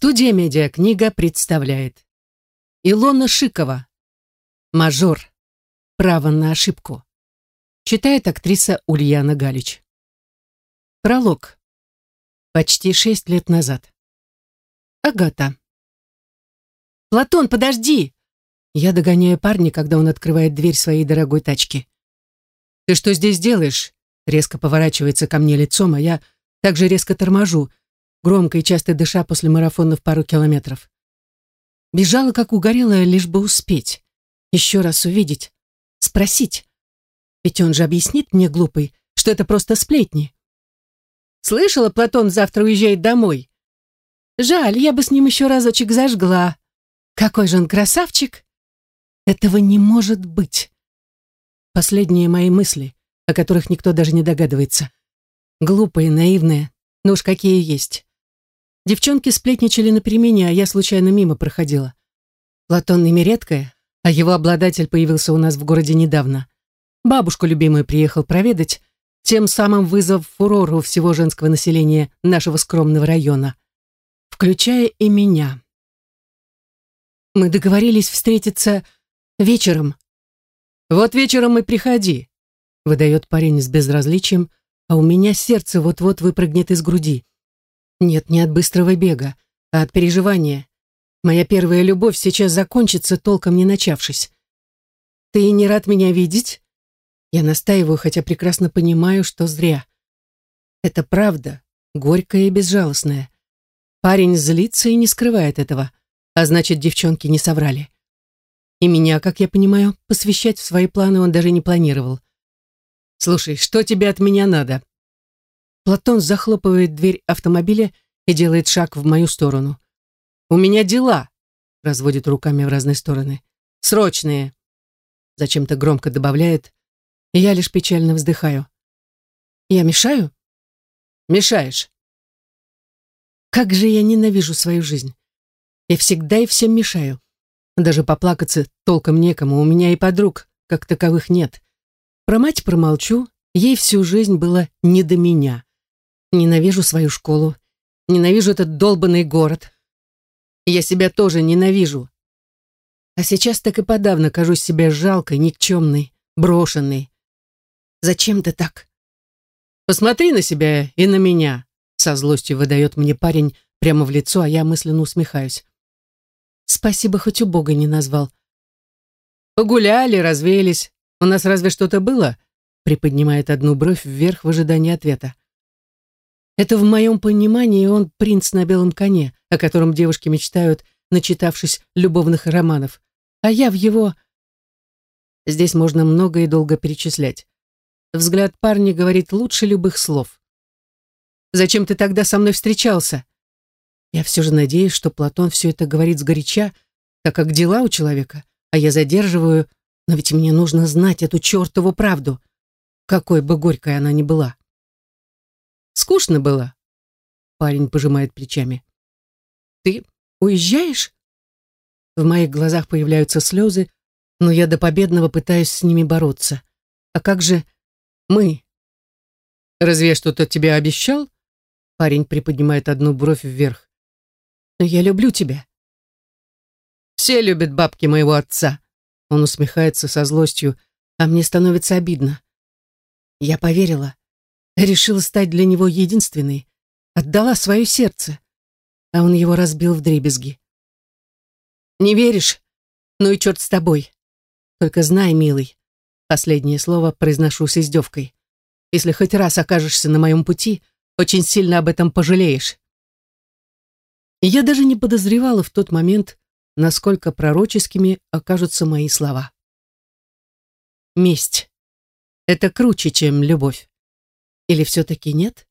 Студия «Медиакнига» представляет Илона Шикова «Мажор. Право на ошибку» Читает актриса Ульяна Галич Пролог Почти шесть лет назад Агата «Платон, подожди!» Я догоняю парня, когда он открывает дверь своей дорогой тачки. «Ты что здесь делаешь?» Резко поворачивается ко мне лицом, а я также резко торможу, громко и часто дыша после марафона в пару километров. Бежала, как угорелая, лишь бы успеть. Еще раз увидеть. Спросить. Ведь он же объяснит мне, глупый, что это просто сплетни. Слышала, Платон завтра уезжает домой. Жаль, я бы с ним еще разочек зажгла. Какой же он красавчик. Этого не может быть. Последние мои мысли, о которых никто даже не догадывается. Глупые, наивные, но уж какие есть. Девчонки сплетничали на перемене, а я случайно мимо проходила. Платон ими редкое, а его обладатель появился у нас в городе недавно. Бабушку любимую приехал проведать, тем самым вызвав фурор у всего женского населения нашего скромного района, включая и меня. Мы договорились встретиться вечером. «Вот вечером и приходи», — выдает парень с безразличием, а у меня сердце вот-вот выпрыгнет из груди. Нет, не от быстрого бега, а от переживания. Моя первая любовь сейчас закончится, толком не начавшись. Ты не рад меня видеть? Я настаиваю, хотя прекрасно понимаю, что зря. Это правда, горькая и безжалостная. Парень злится и не скрывает этого, а значит, девчонки не соврали. И меня, как я понимаю, посвящать в свои планы он даже не планировал. «Слушай, что тебе от меня надо?» Платон захлопывает дверь автомобиля и делает шаг в мою сторону. «У меня дела», — разводит руками в разные стороны. «Срочные», — зачем-то громко добавляет, и я лишь печально вздыхаю. «Я мешаю?» «Мешаешь». Как же я ненавижу свою жизнь. Я всегда и всем мешаю. Даже поплакаться толком некому, у меня и подруг, как таковых нет. Про мать промолчу, ей всю жизнь было не до меня. Ненавижу свою школу. Ненавижу этот долбанный город. Я себя тоже ненавижу. А сейчас так и подавно кажусь себе жалкой, никчемной, брошенной. Зачем ты так? Посмотри на себя и на меня, со злостью выдает мне парень прямо в лицо, а я мысленно усмехаюсь. Спасибо, хоть у Бога не назвал. Погуляли, развеялись. У нас разве что-то было? Приподнимает одну бровь вверх в ожидании ответа. Это в моем понимании он принц на белом коне, о котором девушки мечтают, начитавшись любовных романов. А я в его... Здесь можно много и долго перечислять. Взгляд парня говорит лучше любых слов. «Зачем ты тогда со мной встречался?» Я все же надеюсь, что Платон все это говорит сгоряча, так как дела у человека, а я задерживаю, но ведь мне нужно знать эту чертову правду, какой бы горькой она ни была. Скучно было. Парень пожимает плечами. Ты уезжаешь? В моих глазах появляются слезы, но я до победного пытаюсь с ними бороться. А как же мы? Разве я что-то тебе обещал? Парень приподнимает одну бровь вверх. Но я люблю тебя. Все любят бабки моего отца. Он усмехается со злостью, а мне становится обидно. Я поверила. Решила стать для него единственной, отдала свое сердце, а он его разбил в дребезги. «Не веришь? Ну и черт с тобой. Только знай, милый, последнее слово произношу с издевкой. Если хоть раз окажешься на моем пути, очень сильно об этом пожалеешь». И я даже не подозревала в тот момент, насколько пророческими окажутся мои слова. Месть. Это круче, чем любовь. Или все-таки нет?